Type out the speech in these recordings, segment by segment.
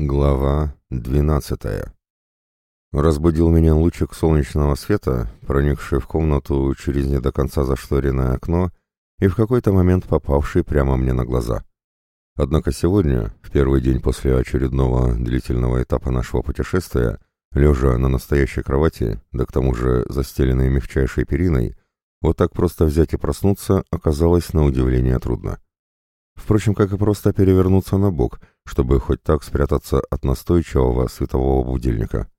Глава двенадцатая. Разбудил меня лучик солнечного света, проникший в комнату через не до конца зашторенное окно и в какой-то момент попавший прямо мне на глаза. Однако сегодня, в первый день после очередного длительного этапа нашего путешествия, лежа на настоящей кровати, да к тому же застеленной мягчайшей периной, вот так просто взять и проснуться оказалось на удивление трудно. Впрочем, как и просто перевернуться на бок, чтобы хоть так спрятаться от настойчивого светового будильника.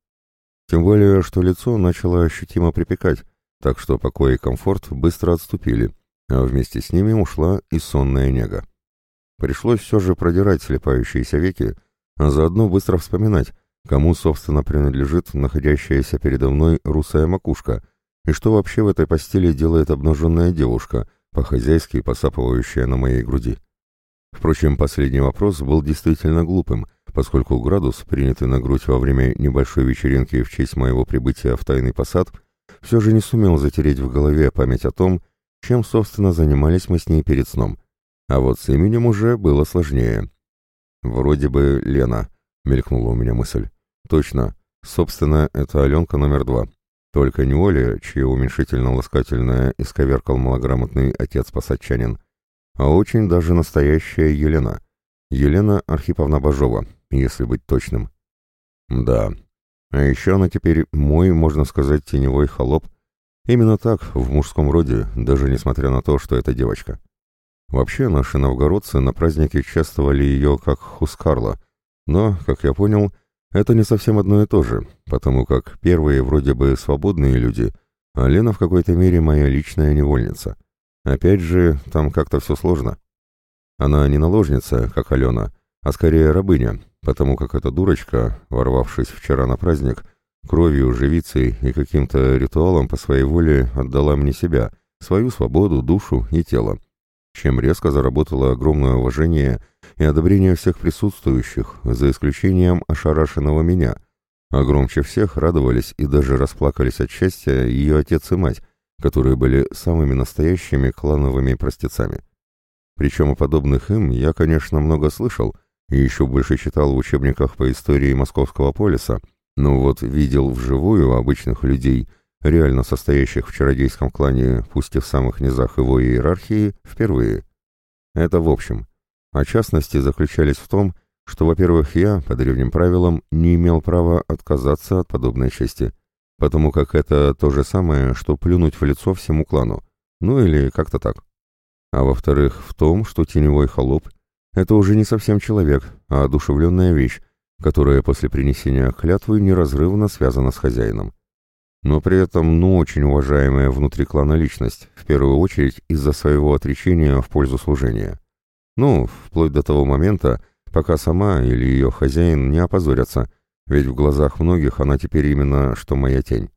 Тем более, что лицо начало ощутимо припекать, так что покой и комфорт быстро отступили, а вместе с ними ушла и сонная нега. Пришлось все же продирать слепающиеся веки, а заодно быстро вспоминать, кому, собственно, принадлежит находящаяся передо мной русая макушка, и что вообще в этой постели делает обнаженная девушка, по-хозяйски посапывающая на моей груди. Впрочем, последний вопрос был действительно глупым, поскольку градус, принятый на грудь во время небольшой вечеринки в честь моего прибытия в тайный посад, все же не сумел затереть в голове память о том, чем, собственно, занимались мы с ней перед сном. А вот с именем уже было сложнее. «Вроде бы Лена», — мелькнула у меня мысль. «Точно. Собственно, это Аленка номер два. Только не Оля, чье уменьшительно-ласкательное исковеркал малограмотный отец-посадчанин, а очень даже настоящая Елена. Елена Архиповна Бажова, если быть точным. Да, а еще она теперь мой, можно сказать, теневой холоп. Именно так, в мужском роде, даже несмотря на то, что это девочка. Вообще, наши новгородцы на празднике чествовали ее как Хускарла, но, как я понял, это не совсем одно и то же, потому как первые вроде бы свободные люди, а Лена в какой-то мере моя личная невольница — Опять же, там как-то все сложно. Она не наложница, как Алена, а скорее рабыня, потому как эта дурочка, ворвавшись вчера на праздник, кровью, живицей и каким-то ритуалом по своей воле отдала мне себя, свою свободу, душу и тело, чем резко заработала огромное уважение и одобрение всех присутствующих, за исключением ошарашенного меня, а громче всех радовались и даже расплакались от счастья ее отец и мать, которые были самыми настоящими клановыми простецами. Причем о подобных им я, конечно, много слышал и еще больше читал в учебниках по истории Московского полиса, но вот видел вживую обычных людей, реально состоящих в чародейском клане, пусть и в самых низах его иерархии, впервые. Это в общем. А частности заключались в том, что, во-первых, я, по древним правилам, не имел права отказаться от подобной чести, потому как это то же самое, что плюнуть в лицо всему клану, ну или как-то так. А во-вторых, в том, что теневой холоп — это уже не совсем человек, а одушевленная вещь, которая после принесения клятвы неразрывно связана с хозяином. Но при этом, ну, очень уважаемая внутри клана личность, в первую очередь из-за своего отречения в пользу служения. Ну, вплоть до того момента, пока сама или ее хозяин не опозорятся — ведь в глазах многих она теперь именно что моя тень.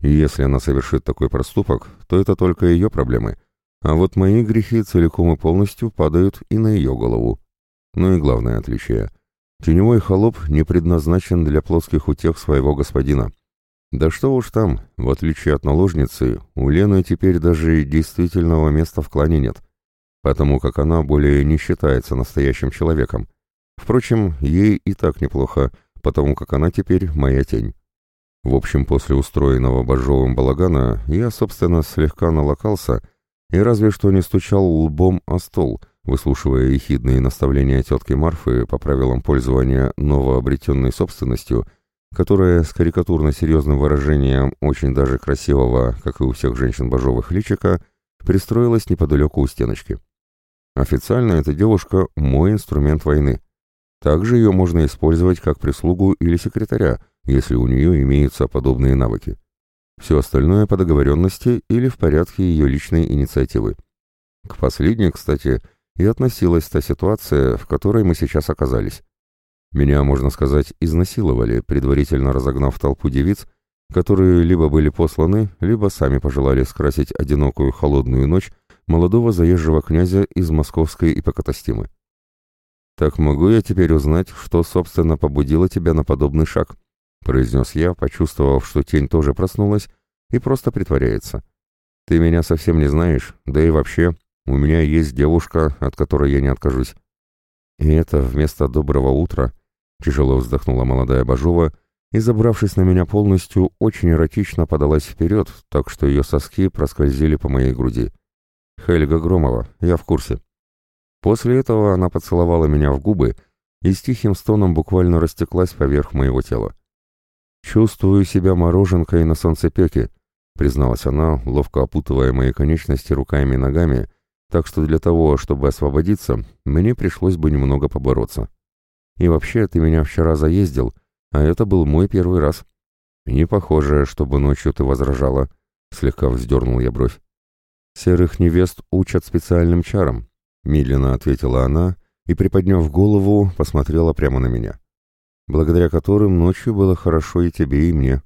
И если она совершит такой проступок, то это только ее проблемы, а вот мои грехи целиком и полностью падают и на ее голову. Ну и главное отличие. Теневой холоп не предназначен для плоских утех своего господина. Да что уж там, в отличие от наложницы, у Лены теперь даже действительного места в клане нет, потому как она более не считается настоящим человеком. Впрочем, ей и так неплохо, потому как она теперь моя тень. В общем, после устроенного Бажовым балагана я, собственно, слегка налокался и разве что не стучал лбом о стол, выслушивая ехидные наставления тетки Марфы по правилам пользования новообретенной собственностью, которая с карикатурно-серьезным выражением очень даже красивого, как и у всех женщин Бажовых личика, пристроилась неподалеку у стеночки. Официально эта девушка – мой инструмент войны. Также ее можно использовать как прислугу или секретаря, если у нее имеются подобные навыки. Все остальное по договоренности или в порядке ее личной инициативы. К последней, кстати, и относилась та ситуация, в которой мы сейчас оказались. Меня, можно сказать, изнасиловали, предварительно разогнав толпу девиц, которые либо были посланы, либо сами пожелали скрасить одинокую холодную ночь молодого заезжего князя из московской ипокатастимы. «Так могу я теперь узнать, что, собственно, побудило тебя на подобный шаг?» — произнес я, почувствовав, что тень тоже проснулась и просто притворяется. «Ты меня совсем не знаешь, да и вообще, у меня есть девушка, от которой я не откажусь». И это вместо доброго утра Тяжело вздохнула молодая Бажова и, забравшись на меня полностью, очень эротично подалась вперед, так что ее соски проскользили по моей груди. «Хельга Громова, я в курсе». После этого она поцеловала меня в губы и с тихим стоном буквально растеклась поверх моего тела. «Чувствую себя мороженкой на солнцепеке», — призналась она, ловко опутывая мои конечности руками и ногами, так что для того, чтобы освободиться, мне пришлось бы немного побороться. И вообще, ты меня вчера заездил, а это был мой первый раз. Не похоже, чтобы ночью ты возражала, слегка вздернул я бровь. Серых невест учат специальным чарам, медленно ответила она и, приподняв голову, посмотрела прямо на меня. Благодаря которым ночью было хорошо и тебе, и мне.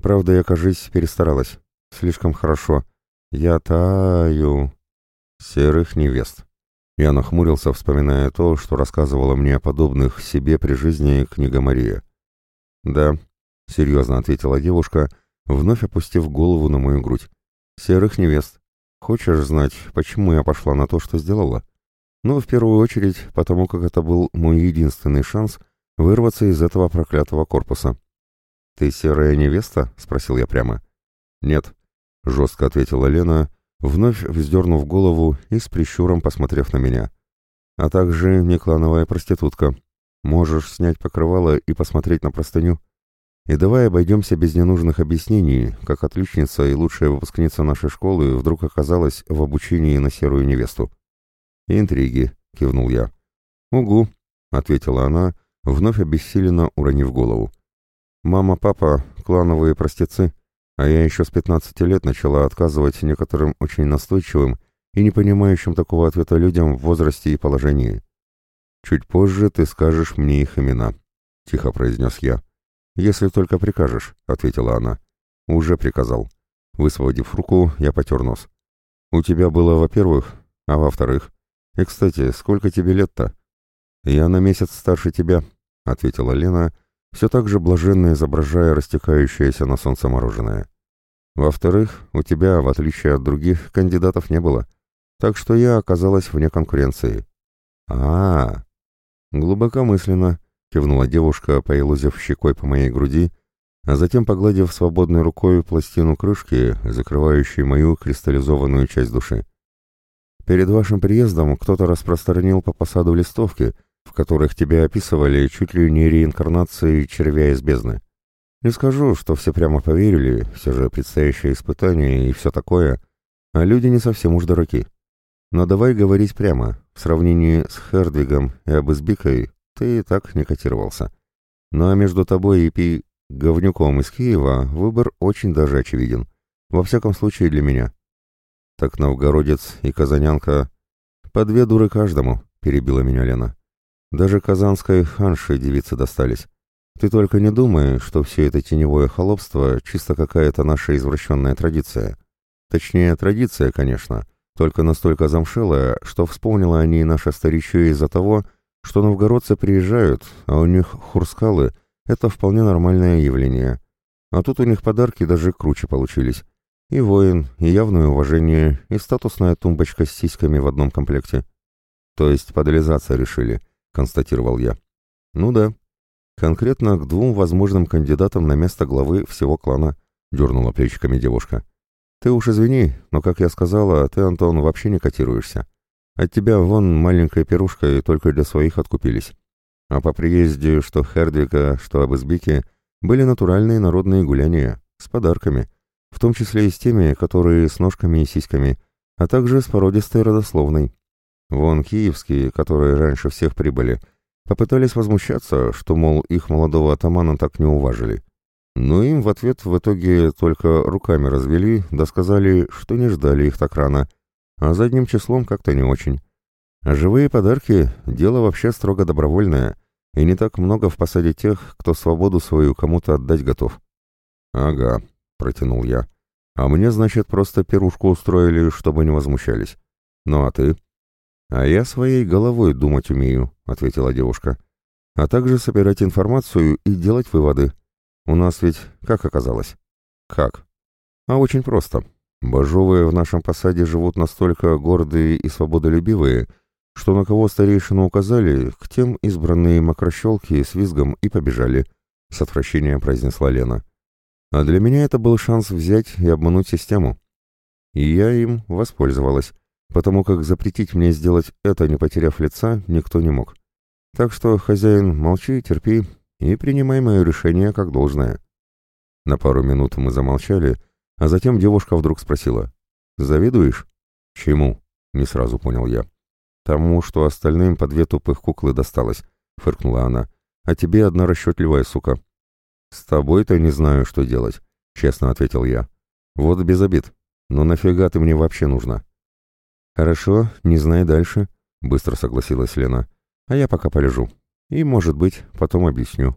Правда, я, кажись, перестаралась. Слишком хорошо. Я таю. Серых невест. Я нахмурился, вспоминая то, что рассказывала мне о подобных себе при жизни книга Мария. «Да», — серьезно ответила девушка, вновь опустив голову на мою грудь. «Серых невест. Хочешь знать, почему я пошла на то, что сделала? Ну, в первую очередь, потому как это был мой единственный шанс вырваться из этого проклятого корпуса». «Ты серая невеста?» — спросил я прямо. «Нет», — жестко ответила Лена, — вновь вздернув голову и с прищуром посмотрев на меня. «А также не клановая проститутка. Можешь снять покрывало и посмотреть на простыню. И давай обойдемся без ненужных объяснений, как отличница и лучшая выпускница нашей школы вдруг оказалась в обучении на серую невесту». «Интриги», — кивнул я. «Угу», — ответила она, вновь обессиленно уронив голову. «Мама, папа, клановые простецы. А я еще с 15 лет начала отказывать некоторым очень настойчивым и не понимающим такого ответа людям в возрасте и положении. «Чуть позже ты скажешь мне их имена», — тихо произнес я. «Если только прикажешь», — ответила она. «Уже приказал». Высвободив руку, я потер нос. «У тебя было, во-первых, а во-вторых. И, кстати, сколько тебе лет-то?» «Я на месяц старше тебя», — ответила Лена, все так же блаженно изображая растекающееся на солнце мороженое. Во-вторых, у тебя, в отличие от других, кандидатов не было, так что я оказалась вне конкуренции. а, -а, -а глубокомысленно, кивнула девушка, поелозив щекой по моей груди, а затем погладив свободной рукой пластину крышки, закрывающей мою кристаллизованную часть души. Перед вашим приездом кто-то распространил по посаду листовки — в которых тебя описывали чуть ли не реинкарнацией червя из бездны. Не скажу, что все прямо поверили, все же предстоящее испытание и все такое, а люди не совсем уж дураки. Но давай говорить прямо, в сравнении с Хердвигом и Абызбикой ты и так не котировался. Ну а между тобой и Пи говнюком из Киева выбор очень даже очевиден. Во всяком случае для меня. Так новгородец и казанянка... По две дуры каждому, перебила меня Лена. Даже казанской ханши девицы достались. Ты только не думай, что все это теневое холопство чисто какая-то наша извращенная традиция. Точнее, традиция, конечно, только настолько замшелая, что вспомнила они наше старичье из-за того, что новгородцы приезжают, а у них хурскалы — это вполне нормальное явление. А тут у них подарки даже круче получились. И воин, и явное уважение, и статусная тумбочка с сиськами в одном комплекте. То есть подлизаться решили —— констатировал я. «Ну да. Конкретно к двум возможным кандидатам на место главы всего клана», — дернула плечиками девушка. «Ты уж извини, но, как я сказала, ты, Антон, вообще не котируешься. От тебя вон маленькой пирушкой только для своих откупились. А по приезде что Хердвика, что Абызбики были натуральные народные гуляния, с подарками, в том числе и с теми, которые с ножками и сиськами, а также с породистой родословной. Вон киевские, которые раньше всех прибыли, попытались возмущаться, что, мол, их молодого атамана так не уважили. Но им в ответ в итоге только руками развели, да сказали, что не ждали их так рано, а задним числом как-то не очень. А живые подарки — дело вообще строго добровольное, и не так много в посаде тех, кто свободу свою кому-то отдать готов. «Ага», — протянул я. «А мне, значит, просто пирушку устроили, чтобы не возмущались. Ну а ты?» «А я своей головой думать умею», — ответила девушка. «А также собирать информацию и делать выводы. У нас ведь как оказалось?» «Как?» «А очень просто. Бажовые в нашем посаде живут настолько гордые и свободолюбивые, что на кого старейшину указали, к тем избранные макрощелки с визгом и побежали, — с отвращением произнесла Лена. А для меня это был шанс взять и обмануть систему. И я им воспользовалась, потому как запретить мне сделать это, не потеряв лица, никто не мог. Так что, хозяин, молчи, терпи и принимай мое решение как должное. На пару минут мы замолчали, а затем девушка вдруг спросила. «Завидуешь?» «Чему?» — не сразу понял я. «Тому, что остальным по две тупых куклы досталось», — фыркнула она. «А тебе одна расчетливая сука». «С тобой-то не знаю, что делать», — честно ответил я. «Вот без обид. Но нафига ты мне вообще нужна?» «Хорошо, не знай дальше», — быстро согласилась Лена. «А я пока полежу. И, может быть, потом объясню».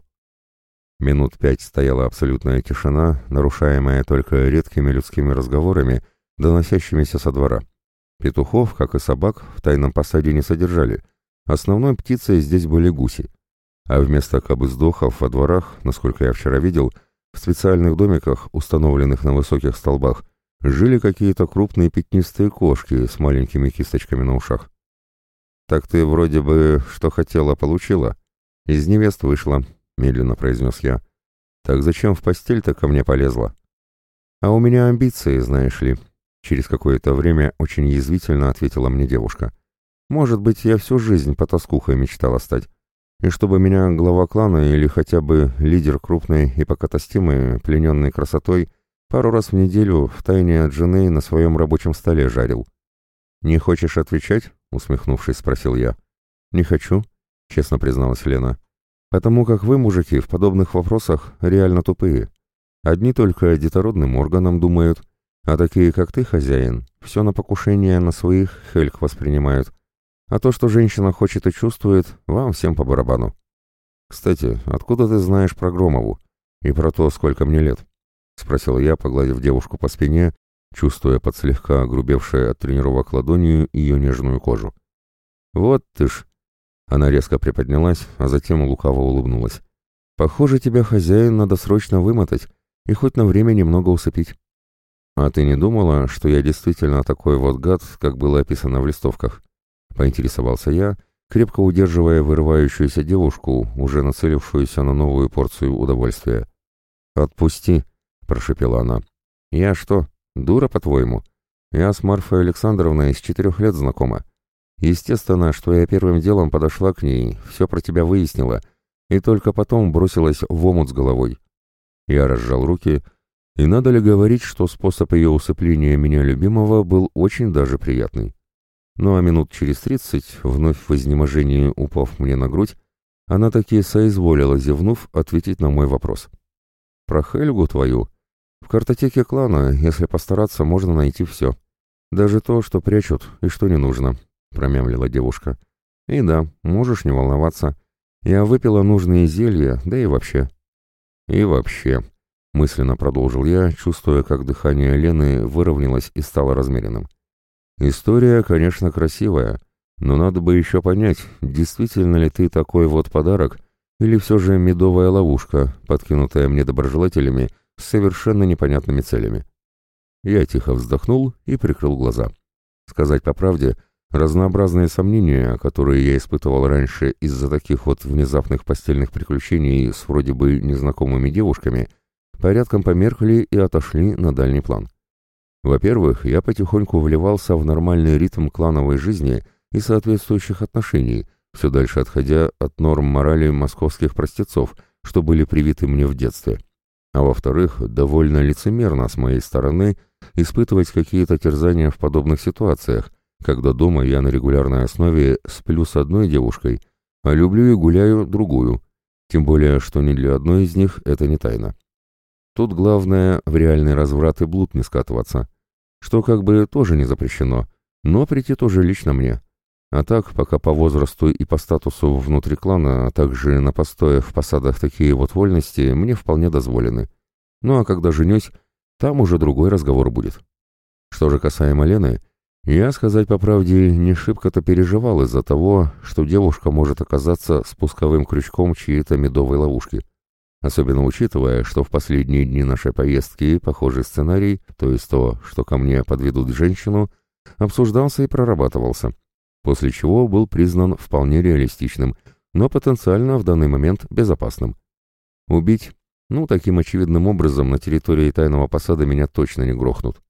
Минут пять стояла абсолютная тишина, нарушаемая только редкими людскими разговорами, доносящимися со двора. Петухов, как и собак, в тайном посаде не содержали. Основной птицей здесь были гуси. А вместо кабыздохов во дворах, насколько я вчера видел, в специальных домиках, установленных на высоких столбах, жили какие-то крупные пятнистые кошки с маленькими кисточками на ушах. «Так ты вроде бы что хотела, получила. Из невест вышла», — медленно произнес я. «Так зачем в постель-то ко мне полезла?» «А у меня амбиции, знаешь ли», — через какое-то время очень язвительно ответила мне девушка. «Может быть, я всю жизнь по тоскухой мечтала стать, и чтобы меня глава клана или хотя бы лидер крупной и покатостимой, плененной красотой, пару раз в неделю в тайне от жены на своем рабочем столе жарил. «Не хочешь отвечать?» — усмехнувшись, спросил я. «Не хочу», — честно призналась Лена. «Потому как вы, мужики, в подобных вопросах реально тупые. Одни только детородным органам думают, а такие, как ты, хозяин, все на покушение на своих хельк воспринимают, а то, что женщина хочет и чувствует, вам всем по барабану. Кстати, откуда ты знаешь про Громову? И про то, сколько мне лет? Спросил я, погладив девушку по спине, чувствуя под слегка огрубевшей от тренировок ладонью ее нежную кожу. Вот ты ж... Она резко приподнялась, а затем лукаво улыбнулась. «Похоже, тебя, хозяин, надо срочно вымотать и хоть на время немного усыпить». «А ты не думала, что я действительно такой вот гад, как было описано в листовках?» — поинтересовался я, крепко удерживая вырывающуюся девушку, уже нацелившуюся на новую порцию удовольствия. «Отпусти!» — прошепела она. «Я что, дура, по-твоему? Я с Марфой Александровной с четырех лет знакома. Естественно, что я первым делом подошла к ней, все про тебя выяснила, и только потом бросилась в омут с головой. Я разжал руки, и надо ли говорить, что способ ее усыпления меня любимого был очень даже приятный. Ну а минут через тридцать, вновь в изнеможении упав мне на грудь, она таки соизволила, зевнув, ответить на мой вопрос. «Про Хельгу твою. В картотеке клана, если постараться, можно найти все. Даже то, что прячут и что не нужно», — промямлила девушка. «И да, можешь не волноваться. Я выпила нужные зелья, да и вообще». «И вообще», — мысленно продолжил я, чувствуя, как дыхание Лены выровнялось и стало размеренным. История, конечно, красивая, но надо бы еще понять, действительно ли ты такой вот подарок, или все же медовая ловушка, подкинутая мне доброжелателями с совершенно непонятными целями. Я тихо вздохнул и прикрыл глаза. Сказать по правде, разнообразные сомнения, которые я испытывал раньше из-за таких вот внезапных постельных приключений с вроде бы незнакомыми девушками, порядком померкли и отошли на дальний план. Во-первых, я потихоньку вливался в нормальный ритм клановой жизни и соответствующих отношений, все дальше отходя от норм морали московских простецов, что были привиты мне в детстве. А во-вторых, довольно лицемерно с моей стороны испытывать какие-то терзания в подобных ситуациях, когда дома я на регулярной основе сплю с одной девушкой, а люблю и гуляю другую, тем более, что ни для одной из них это не тайна. Тут главное в реальный разврат и блуд не скатываться что как бы тоже не запрещено, но прийти тоже лично мне. А так, пока по возрасту и по статусу внутри клана, а также на постоях в посадах такие вот вольности мне вполне дозволены. Ну а когда женюсь, там уже другой разговор будет. Что же касаемо Лены, я, сказать по правде, не шибко-то переживал из-за того, что девушка может оказаться спусковым крючком чьей-то медовой ловушки особенно учитывая, что в последние дни нашей поездки похожий сценарий, то есть то, что ко мне подведут женщину, обсуждался и прорабатывался. после чего был признан вполне реалистичным, но потенциально в данный момент безопасным. Убить? Ну, таким очевидным образом на территории тайного посада меня точно не грохнут.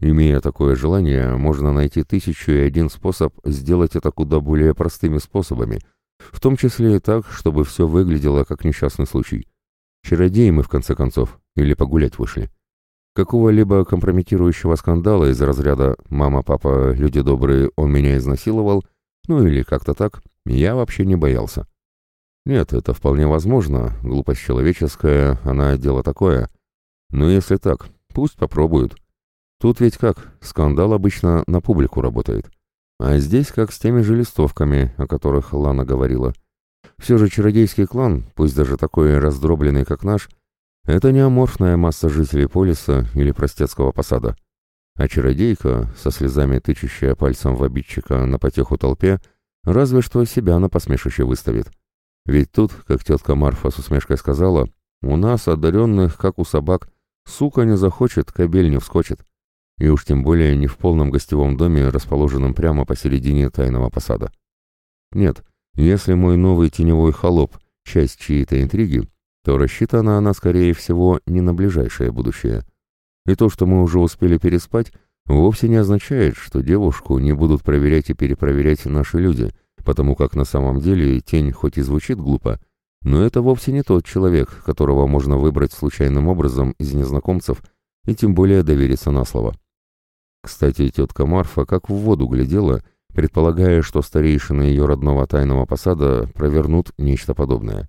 Имея такое желание, можно найти тысячу и один способ сделать это куда более простыми способами, в том числе и так, чтобы все выглядело как несчастный случай. Чародеи мы, в конце концов, или погулять вышли. Какого-либо компрометирующего скандала из разряда «мама, папа, люди добрые, он меня изнасиловал», ну или как-то так, я вообще не боялся. Нет, это вполне возможно, глупость человеческая, она дело такое. Но если так, пусть попробуют. Тут ведь как, скандал обычно на публику работает. А здесь как с теми же листовками, о которых Лана говорила. Все же чародейский клан, пусть даже такой раздробленный, как наш, это не аморфная масса жителей полиса или простецкого посада. А чародейка, со слезами тычущая пальцем в обидчика на потеху толпе, разве что себя на посмешище выставит. Ведь тут, как тетка Марфа с усмешкой сказала, у нас, одаренных, как у собак, сука не захочет, кобель не вскочит. И уж тем более не в полном гостевом доме, расположенном прямо посередине тайного посада. Нет, если мой новый теневой холоп — часть чьей-то интриги, то рассчитана она, скорее всего, не на ближайшее будущее. И то, что мы уже успели переспать, вовсе не означает, что девушку не будут проверять и перепроверять наши люди, потому как на самом деле тень хоть и звучит глупо, но это вовсе не тот человек, которого можно выбрать случайным образом из незнакомцев и тем более довериться на слово. Кстати, тетка Марфа как в воду глядела, предполагая, что старейшины ее родного тайного посада провернут нечто подобное.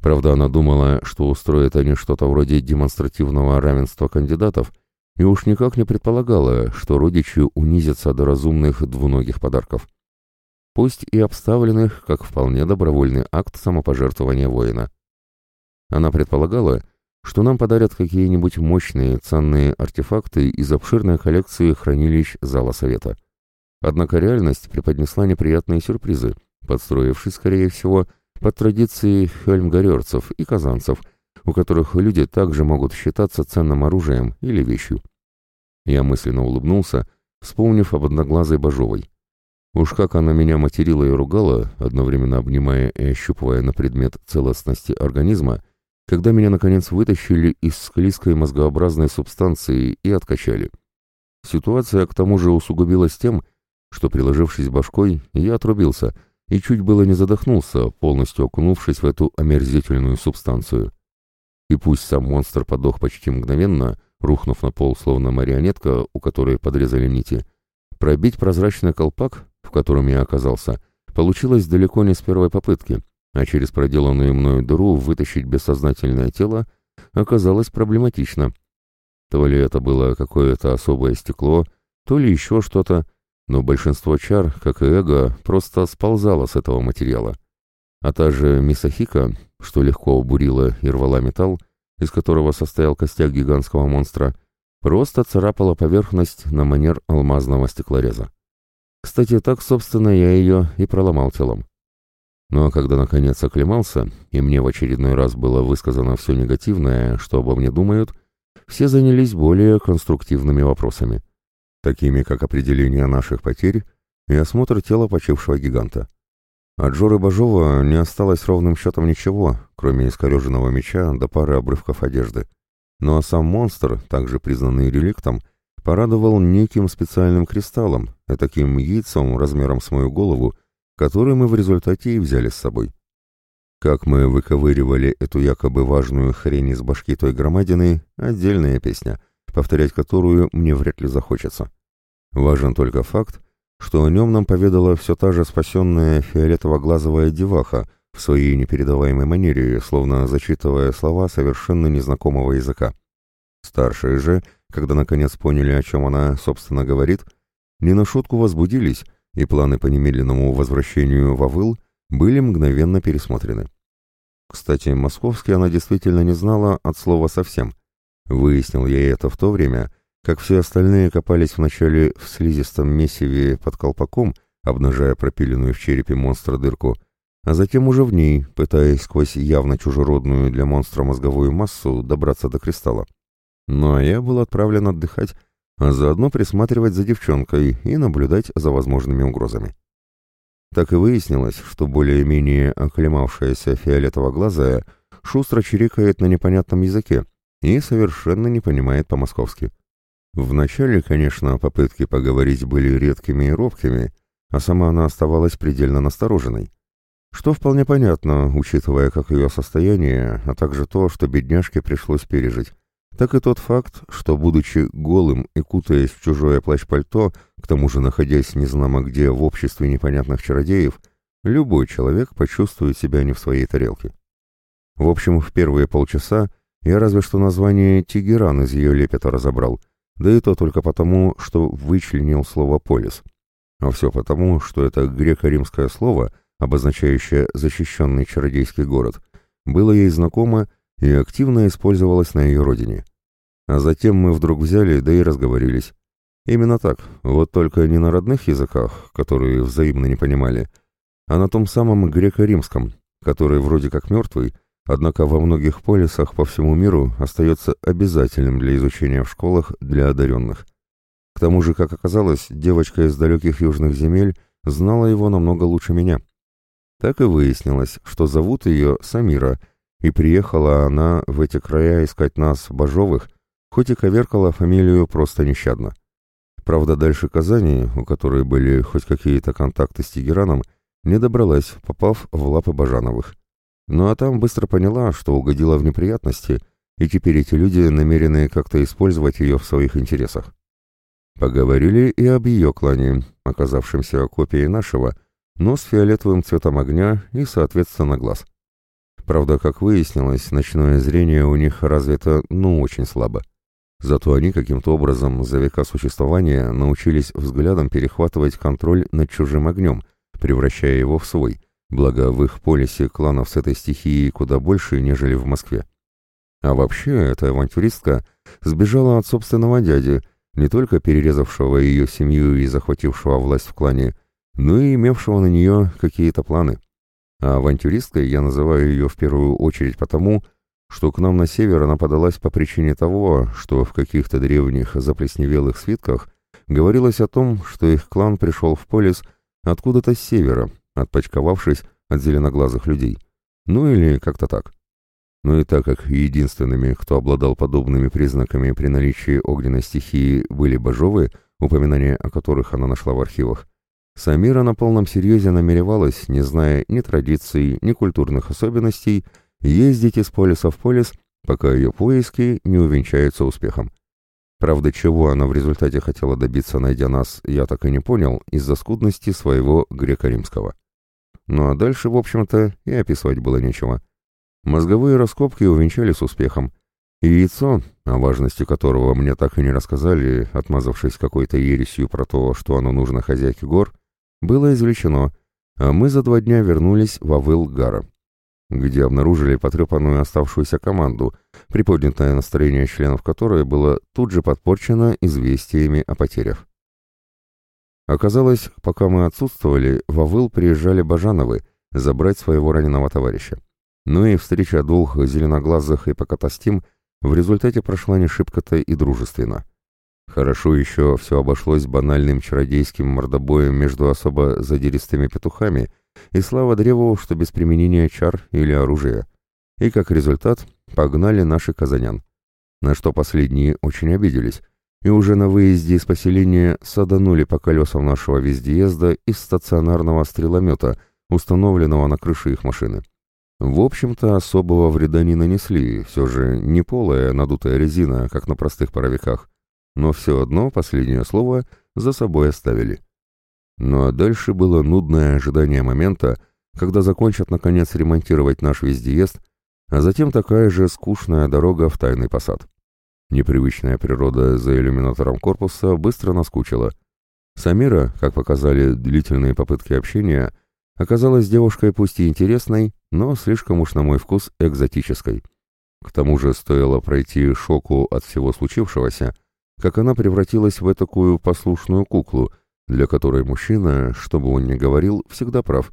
Правда, она думала, что устроят они что-то вроде демонстративного равенства кандидатов, и уж никак не предполагала, что родичи унизятся до разумных двуногих подарков. Пусть и обставленных, как вполне добровольный акт самопожертвования воина. Она предполагала, что нам подарят какие-нибудь мощные, ценные артефакты из обширной коллекции хранилищ Зала Совета. Однако реальность преподнесла неприятные сюрпризы, подстроившись, скорее всего, под традиции хельмгарерцев и казанцев, у которых люди также могут считаться ценным оружием или вещью. Я мысленно улыбнулся, вспомнив об одноглазой Бажовой. Уж как она меня материла и ругала, одновременно обнимая и ощупывая на предмет целостности организма, когда меня, наконец, вытащили из склизкой мозгообразной субстанции и откачали. Ситуация, к тому же, усугубилась тем, что, приложившись башкой, я отрубился — и чуть было не задохнулся, полностью окунувшись в эту омерзительную субстанцию. И пусть сам монстр подох почти мгновенно, рухнув на пол, словно марионетка, у которой подрезали нити, пробить прозрачный колпак, в котором я оказался, получилось далеко не с первой попытки, а через проделанную мною дыру вытащить бессознательное тело оказалось проблематично. То ли это было какое-то особое стекло, то ли еще что-то, но большинство чар, как и эго, просто сползало с этого материала. А та же Мисахика, что легко обурила и рвала металл, из которого состоял костяк гигантского монстра, просто царапала поверхность на манер алмазного стеклореза. Кстати, так, собственно, я ее и проломал телом. А когда наконец оклемался, и мне в очередной раз было высказано все негативное, что обо мне думают, все занялись более конструктивными вопросами такими как определение наших потерь и осмотр тела почившего гиганта. От Жоры Бажова не осталось ровным счетом ничего, кроме искореженного меча до пары обрывков одежды. Ну а сам монстр, также признанный реликтом, порадовал неким специальным кристаллом, таким яйцом размером с мою голову, который мы в результате и взяли с собой. Как мы выковыривали эту якобы важную хрень из башки той громадины — отдельная песня — повторять которую мне вряд ли захочется. Важен только факт, что о нем нам поведала все та же спасенная фиолетово-глазовая деваха в своей непередаваемой манере, словно зачитывая слова совершенно незнакомого языка. Старшие же, когда наконец поняли, о чем она, собственно, говорит, не на шутку возбудились, и планы по немедленному возвращению в Авыл были мгновенно пересмотрены. Кстати, московский она действительно не знала от слова совсем, Выяснил я это в то время, как все остальные копались вначале в слизистом месиве под колпаком, обнажая пропиленную в черепе монстра дырку, а затем уже в ней, пытаясь сквозь явно чужеродную для монстра мозговую массу добраться до кристалла. Ну а я был отправлен отдыхать, а заодно присматривать за девчонкой и наблюдать за возможными угрозами. Так и выяснилось, что более-менее оклемавшаяся фиолетово-глазая шустро чирикает на непонятном языке и совершенно не понимает по-московски. Вначале, конечно, попытки поговорить были редкими и робкими, а сама она оставалась предельно настороженной. Что вполне понятно, учитывая как ее состояние, а также то, что бедняжке пришлось пережить, так и тот факт, что, будучи голым и кутаясь в чужое плащ-пальто, к тому же находясь незнамо где в обществе непонятных чародеев, любой человек почувствует себя не в своей тарелке. В общем, в первые полчаса я разве что название «Тегеран» из ее лепета разобрал, да и то только потому, что вычленил слово «полис». А все потому, что это греко-римское слово, обозначающее «защищенный чародейский город», было ей знакомо и активно использовалось на ее родине. А затем мы вдруг взяли, да и разговорились. Именно так, вот только не на родных языках, которые взаимно не понимали, а на том самом греко-римском, который вроде как мертвый, однако во многих полисах по всему миру остается обязательным для изучения в школах для одаренных. К тому же, как оказалось, девочка из далеких южных земель знала его намного лучше меня. Так и выяснилось, что зовут ее Самира – и приехала она в эти края искать нас, Бажовых, хоть и коверкала фамилию просто нещадно. Правда, дальше Казани, у которой были хоть какие-то контакты с Тегераном, не добралась, попав в лапы Бажановых. Ну а там быстро поняла, что угодила в неприятности, и теперь эти люди намерены как-то использовать ее в своих интересах. Поговорили и об ее клане, оказавшемся копией нашего, но с фиолетовым цветом огня и, соответственно, глаз. Правда, как выяснилось, ночное зрение у них развито ну очень слабо. Зато они каким-то образом за века существования научились взглядом перехватывать контроль над чужим огнем, превращая его в свой, благо в их полисе кланов с этой стихией куда больше, нежели в Москве. А вообще, эта авантюристка сбежала от собственного дяди, не только перерезавшего ее семью и захватившего власть в клане, но и имевшего на нее какие-то планы. А авантюристкой я называю ее в первую очередь потому, что к нам на север она подалась по причине того, что в каких-то древних заплесневелых свитках говорилось о том, что их клан пришел в полис откуда-то с севера, отпочковавшись от зеленоглазых людей. Ну или как-то так. Ну и так как единственными, кто обладал подобными признаками при наличии огненной стихии, были божовы, упоминания о которых она нашла в архивах, Самира на полном серьезе намеревалась, не зная ни традиций, ни культурных особенностей, ездить из полиса в полис, пока ее поиски не увенчаются успехом. Правда, чего она в результате хотела добиться, найдя нас, я так и не понял, из-за скудности своего греко-римского. Ну а дальше, в общем-то, и описывать было нечего. Мозговые раскопки увенчались успехом, и яйцо, о важности которого мне так и не рассказали, отмазавшись какой-то ересью про то, что оно нужно хозяйке гор, было извлечено, а мы за два дня вернулись в Авыл-Гара, где обнаружили потрепанную оставшуюся команду, приподнятое настроение членов которой было тут же подпорчено известиями о потерях. Оказалось, пока мы отсутствовали, в Авыл приезжали Бажановы забрать своего раненого товарища. Ну и встреча двух зеленоглазых и покатастим в результате прошла не шибко-то и дружественно. Хорошо еще все обошлось банальным чародейским мордобоем между особо задиристыми петухами, и слава древу, что без применения чар или оружия. И как результат погнали наши казанян. На что последние очень обиделись, и уже на выезде из поселения саданули по колесам нашего вездеезда из стационарного стреломета, установленного на крыше их машины. В общем-то, особого вреда не нанесли, все же не полая надутая резина, как на простых паровиках, но все одно последнее слово за собой оставили. Ну а дальше было нудное ожидание момента, когда закончат наконец ремонтировать наш вездеезд, а затем такая же скучная дорога в тайный посад. Непривычная природа за иллюминатором корпуса быстро наскучила. Самира, как показали длительные попытки общения, оказалась девушкой пусть и интересной, но слишком уж на мой вкус экзотической. К тому же стоило пройти шоку от всего случившегося, как она превратилась в такую послушную куклу, для которой мужчина, что бы он ни говорил, всегда прав,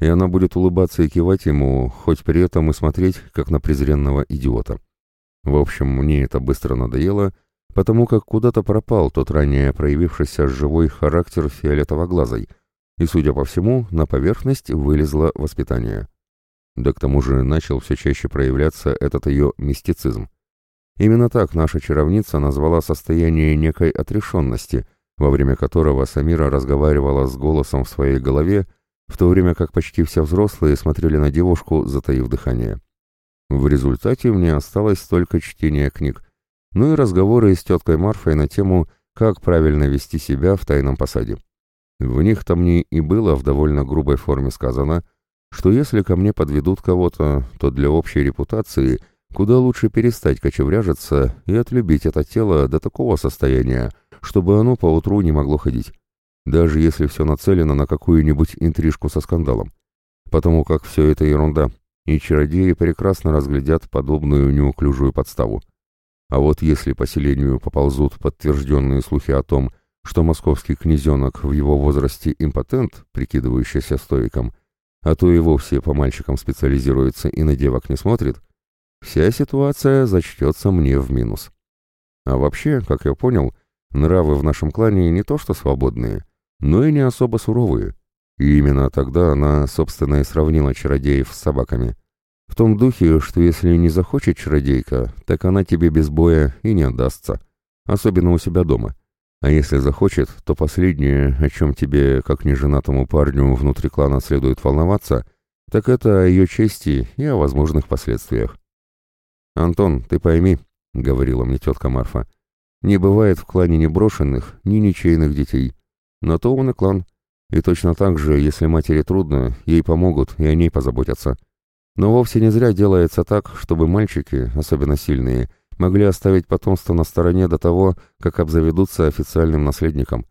и она будет улыбаться и кивать ему, хоть при этом и смотреть, как на презренного идиота. В общем, мне это быстро надоело, потому как куда-то пропал тот ранее проявившийся живой характер фиолетово-глазой, и, судя по всему, на поверхность вылезло воспитание. Да к тому же начал все чаще проявляться этот ее мистицизм. Именно так наша чаровница назвала состояние некой отрешенности, во время которого Самира разговаривала с голосом в своей голове, в то время как почти все взрослые смотрели на девушку, затаив дыхание. В результате мне осталось только чтение книг, ну и разговоры с теткой Марфой на тему, как правильно вести себя в тайном посаде. В них-то мне и было в довольно грубой форме сказано, что если ко мне подведут кого-то, то для общей репутации куда лучше перестать кочевряжиться и отлюбить это тело до такого состояния, чтобы оно поутру не могло ходить, даже если все нацелено на какую-нибудь интрижку со скандалом. Потому как все это ерунда, и чародеи прекрасно разглядят подобную неуклюжую подставу. А вот если поселению поползут подтвержденные слухи о том, что московский князенок в его возрасте импотент, прикидывающийся стоиком, а то и вовсе по мальчикам специализируется и на девок не смотрит, вся ситуация зачтется мне в минус. А вообще, как я понял, нравы в нашем клане не то что свободные, но и не особо суровые. И именно тогда она, собственно, и сравнила чародеев с собаками. В том духе, что если не захочет чародейка, так она тебе без боя и не отдастся, особенно у себя дома. А если захочет, то последнее, о чем тебе, как неженатому парню внутри клана следует волноваться, так это о ее чести и о возможных последствиях. «Антон, ты пойми», — говорила мне тетка Марфа, — «не бывает в клане ни брошенных, ни ничейных детей. На то он и клан. И точно так же, если матери трудно, ей помогут и о ней позаботятся. Но вовсе не зря делается так, чтобы мальчики, особенно сильные, — могли оставить потомство на стороне до того, как обзаведутся официальным наследником.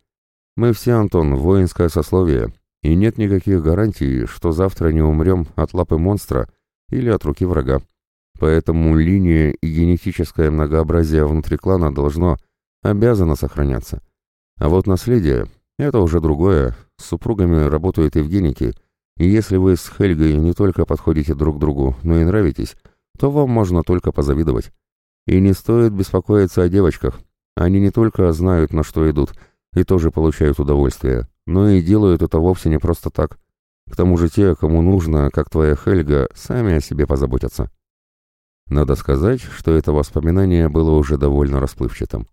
Мы все, Антон, воинское сословие, и нет никаких гарантий, что завтра не умрем от лапы монстра или от руки врага. Поэтому линия и генетическое многообразие внутри клана должно, обязано сохраняться. А вот наследие — это уже другое, с супругами работают евгеники, и если вы с Хельгой не только подходите друг другу, но и нравитесь, то вам можно только позавидовать. И не стоит беспокоиться о девочках. Они не только знают, на что идут, и тоже получают удовольствие, но и делают это вовсе не просто так. К тому же те, кому нужно, как твоя Хельга, сами о себе позаботятся. Надо сказать, что это воспоминание было уже довольно расплывчатым.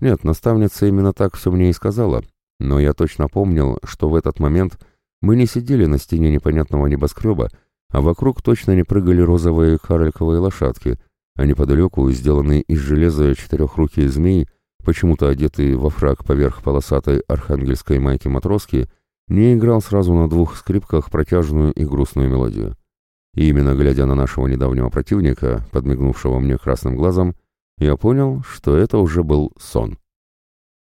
Нет, наставница именно так все мне и сказала, но я точно помнил, что в этот момент мы не сидели на стене непонятного небоскреба, а вокруг точно не прыгали розовые харальковые лошадки — а неподалеку, сделанный из железа четырехрукий змей, почему-то одетый во фраг поверх полосатой архангельской майки-матроски, не играл сразу на двух скрипках протяжную и грустную мелодию. И именно глядя на нашего недавнего противника, подмигнувшего мне красным глазом, я понял, что это уже был сон.